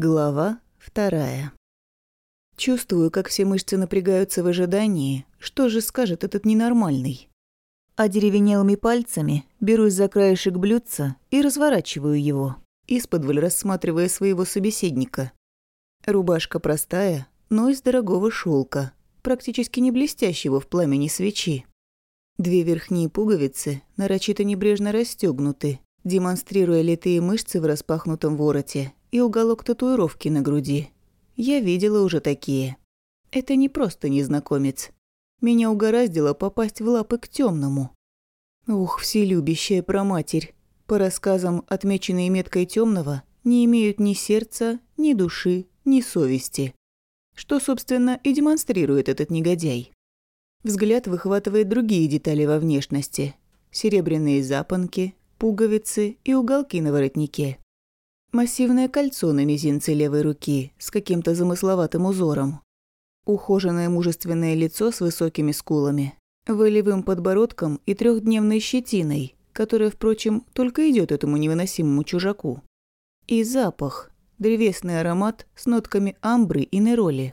Глава вторая. Чувствую, как все мышцы напрягаются в ожидании, что же скажет этот ненормальный. Одеревенелыми пальцами берусь за краешек блюдца и разворачиваю его, исподволь рассматривая своего собеседника. Рубашка простая, но из дорогого шелка, практически не блестящего в пламени свечи. Две верхние пуговицы нарочито небрежно расстегнуты, демонстрируя литые мышцы в распахнутом вороте и уголок татуировки на груди. Я видела уже такие. Это не просто незнакомец. Меня угораздило попасть в лапы к темному. Ух, вселюбящая проматерь. По рассказам, отмеченные меткой темного, не имеют ни сердца, ни души, ни совести. Что, собственно, и демонстрирует этот негодяй. Взгляд выхватывает другие детали во внешности. Серебряные запонки, пуговицы и уголки на воротнике. Массивное кольцо на мизинце левой руки с каким-то замысловатым узором. Ухоженное мужественное лицо с высокими скулами, волевым подбородком и трехдневной щетиной, которая, впрочем, только идет этому невыносимому чужаку. И запах, древесный аромат с нотками амбры и нероли.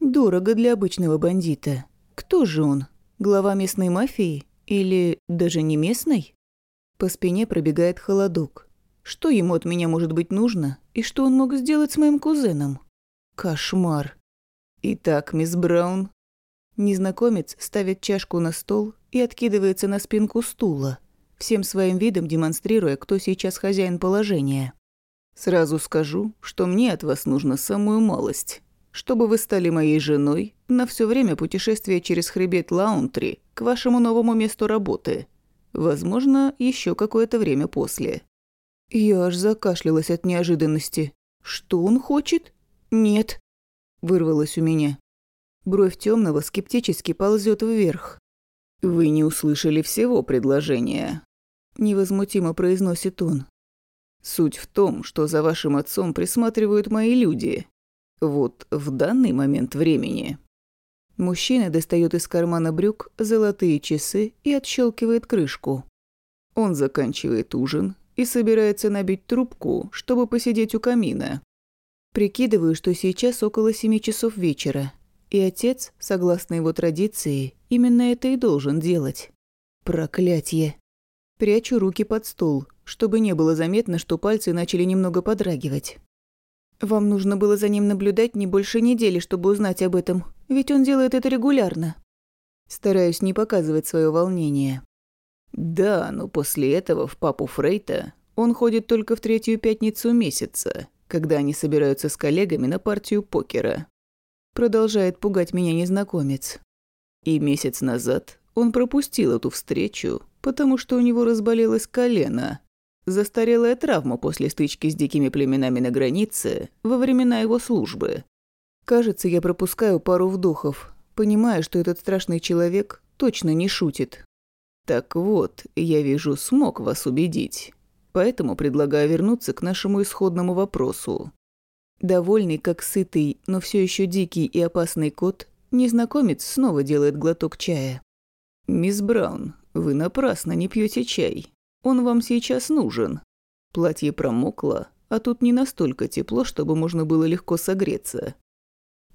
Дорого для обычного бандита. Кто же он? Глава местной мафии? Или даже не местной? По спине пробегает холодок. Что ему от меня может быть нужно, и что он мог сделать с моим кузеном? Кошмар. Итак, мисс Браун. Незнакомец ставит чашку на стол и откидывается на спинку стула, всем своим видом демонстрируя, кто сейчас хозяин положения. Сразу скажу, что мне от вас нужно самую малость, чтобы вы стали моей женой на все время путешествия через хребет Лаунтри к вашему новому месту работы. Возможно, еще какое-то время после. Я аж закашлялась от неожиданности. Что он хочет? Нет. Вырвалось у меня. Бровь темного скептически ползет вверх. Вы не услышали всего предложения. Невозмутимо произносит он. Суть в том, что за вашим отцом присматривают мои люди. Вот в данный момент времени. Мужчина достает из кармана брюк золотые часы и отщелкивает крышку. Он заканчивает ужин, и собирается набить трубку, чтобы посидеть у камина. Прикидываю, что сейчас около семи часов вечера, и отец, согласно его традиции, именно это и должен делать. Проклятье. Прячу руки под стол, чтобы не было заметно, что пальцы начали немного подрагивать. Вам нужно было за ним наблюдать не больше недели, чтобы узнать об этом, ведь он делает это регулярно. Стараюсь не показывать свое волнение. Да, но после этого в папу Фрейта он ходит только в третью пятницу месяца, когда они собираются с коллегами на партию покера. Продолжает пугать меня незнакомец. И месяц назад он пропустил эту встречу, потому что у него разболелось колено. Застарелая травма после стычки с дикими племенами на границе во времена его службы. Кажется, я пропускаю пару вдохов, понимая, что этот страшный человек точно не шутит. Так вот, я вижу, смог вас убедить. Поэтому предлагаю вернуться к нашему исходному вопросу. Довольный, как сытый, но все еще дикий и опасный кот, незнакомец снова делает глоток чая. «Мисс Браун, вы напрасно не пьете чай. Он вам сейчас нужен. Платье промокло, а тут не настолько тепло, чтобы можно было легко согреться.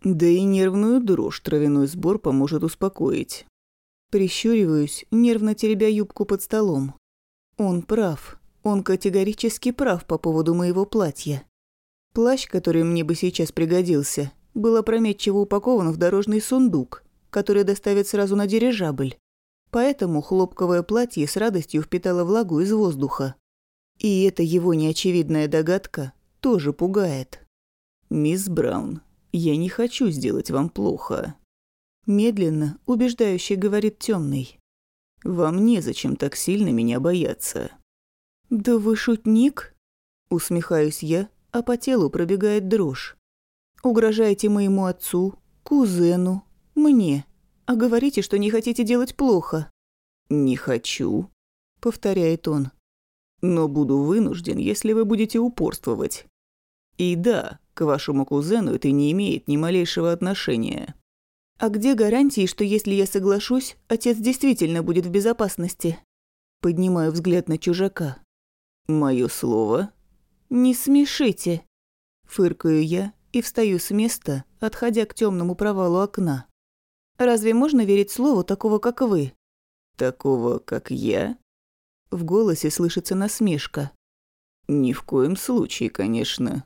Да и нервную дрожь травяной сбор поможет успокоить. Прищуриваюсь, нервно теребя юбку под столом. Он прав. Он категорически прав по поводу моего платья. Плащ, который мне бы сейчас пригодился, был опрометчиво упакован в дорожный сундук, который доставят сразу на дирижабль. Поэтому хлопковое платье с радостью впитало влагу из воздуха. И эта его неочевидная догадка тоже пугает. «Мисс Браун, я не хочу сделать вам плохо. Медленно, убеждающе говорит темный. «Вам незачем так сильно меня бояться». «Да вы шутник?» Усмехаюсь я, а по телу пробегает дрожь. «Угрожаете моему отцу, кузену, мне, а говорите, что не хотите делать плохо». «Не хочу», — повторяет он. «Но буду вынужден, если вы будете упорствовать. И да, к вашему кузену это не имеет ни малейшего отношения. А где гарантии, что если я соглашусь, отец действительно будет в безопасности? Поднимаю взгляд на чужака. Моё слово? Не смешите. Фыркаю я и встаю с места, отходя к темному провалу окна. «Разве можно верить слову такого, как вы?» «Такого, как я?» В голосе слышится насмешка. «Ни в коем случае, конечно».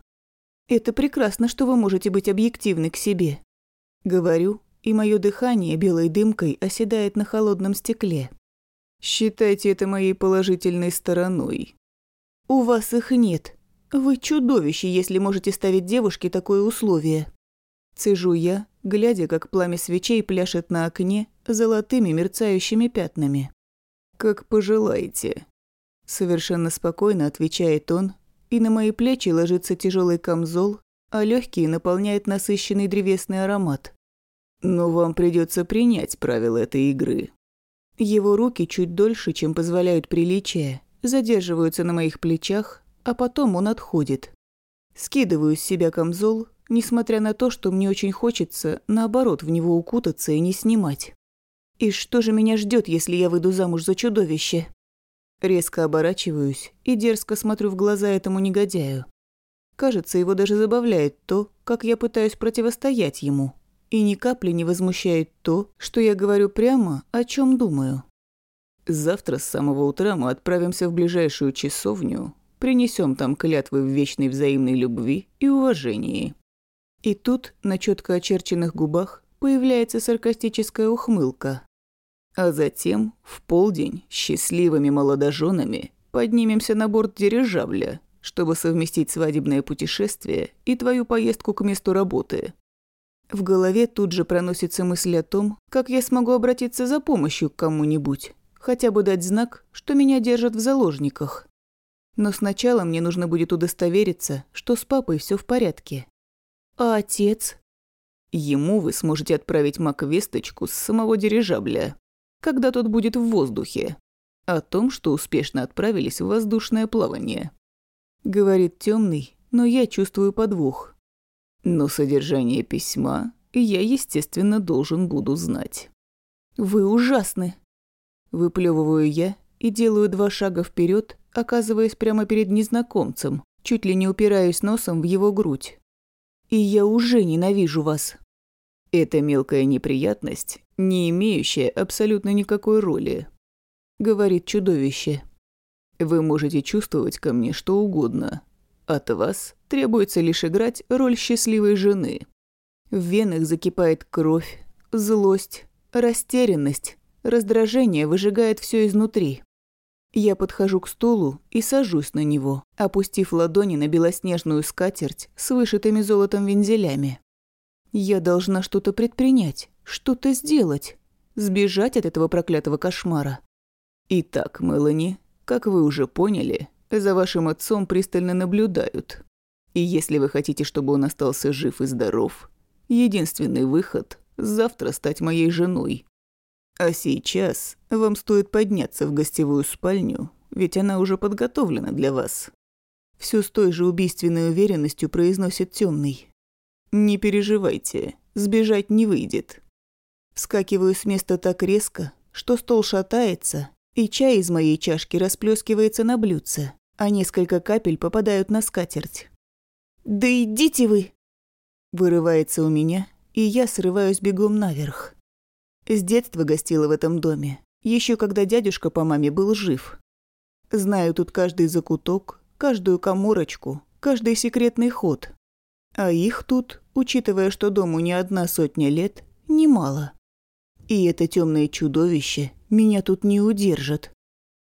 «Это прекрасно, что вы можете быть объективны к себе». Говорю, и мое дыхание белой дымкой оседает на холодном стекле. «Считайте это моей положительной стороной». «У вас их нет. Вы чудовище, если можете ставить девушке такое условие». Цежу я, глядя, как пламя свечей пляшет на окне золотыми мерцающими пятнами. «Как пожелаете», – совершенно спокойно отвечает он, и на мои плечи ложится тяжелый камзол, а легкие наполняет насыщенный древесный аромат. «Но вам придется принять правила этой игры». Его руки чуть дольше, чем позволяют приличия, задерживаются на моих плечах, а потом он отходит. Скидываю с себя камзол, несмотря на то, что мне очень хочется, наоборот, в него укутаться и не снимать. И что же меня ждет, если я выйду замуж за чудовище? Резко оборачиваюсь и дерзко смотрю в глаза этому негодяю. Кажется, его даже забавляет то, как я пытаюсь противостоять ему. И ни капли не возмущает то, что я говорю прямо, о чем думаю. Завтра с самого утра мы отправимся в ближайшую часовню, принесем там клятвы в вечной взаимной любви и уважении. И тут на четко очерченных губах появляется саркастическая ухмылка. А затем, в полдень, счастливыми молодоженами поднимемся на борт дирижабля, чтобы совместить свадебное путешествие и твою поездку к месту работы. В голове тут же проносится мысль о том, как я смогу обратиться за помощью к кому-нибудь, хотя бы дать знак, что меня держат в заложниках. Но сначала мне нужно будет удостовериться, что с папой все в порядке. А отец? Ему вы сможете отправить Мак-весточку с самого дирижабля, когда тот будет в воздухе, о том, что успешно отправились в воздушное плавание. Говорит темный, но я чувствую подвох. Но содержание письма я, естественно, должен буду знать. Вы ужасны. Выплевываю я и делаю два шага вперед, оказываясь прямо перед незнакомцем, чуть ли не упираюсь носом в его грудь. И я уже ненавижу вас. Это мелкая неприятность, не имеющая абсолютно никакой роли, говорит чудовище. Вы можете чувствовать ко мне что угодно. От вас требуется лишь играть роль счастливой жены. В венах закипает кровь, злость, растерянность, раздражение выжигает все изнутри. Я подхожу к стулу и сажусь на него, опустив ладони на белоснежную скатерть с вышитыми золотом вензелями. Я должна что-то предпринять, что-то сделать, сбежать от этого проклятого кошмара. Итак, Мелани, как вы уже поняли, за вашим отцом пристально наблюдают. И если вы хотите, чтобы он остался жив и здоров, единственный выход – завтра стать моей женой. А сейчас вам стоит подняться в гостевую спальню, ведь она уже подготовлена для вас. Все с той же убийственной уверенностью произносит темный. Не переживайте, сбежать не выйдет. Вскакиваю с места так резко, что стол шатается, и чай из моей чашки расплескивается на блюдце, а несколько капель попадают на скатерть. «Да идите вы!» Вырывается у меня, и я срываюсь бегом наверх. С детства гостила в этом доме, еще когда дядюшка по маме был жив. Знаю тут каждый закуток, каждую коморочку, каждый секретный ход. А их тут учитывая, что дому не одна сотня лет, немало. И это темное чудовище меня тут не удержит.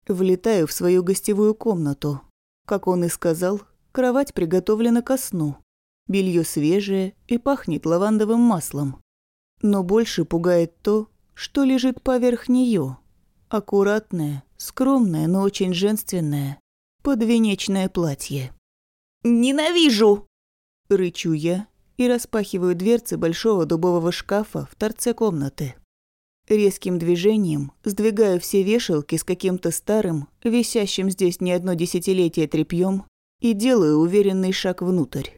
Влетаю в свою гостевую комнату. Как он и сказал, кровать приготовлена ко сну. Белье свежее и пахнет лавандовым маслом. Но больше пугает то, что лежит поверх нее. Аккуратное, скромное, но очень женственное, подвенечное платье. «Ненавижу!» – рычу я и распахиваю дверцы большого дубового шкафа в торце комнаты. Резким движением сдвигаю все вешалки с каким-то старым, висящим здесь не одно десятилетие тряпьем, и делаю уверенный шаг внутрь.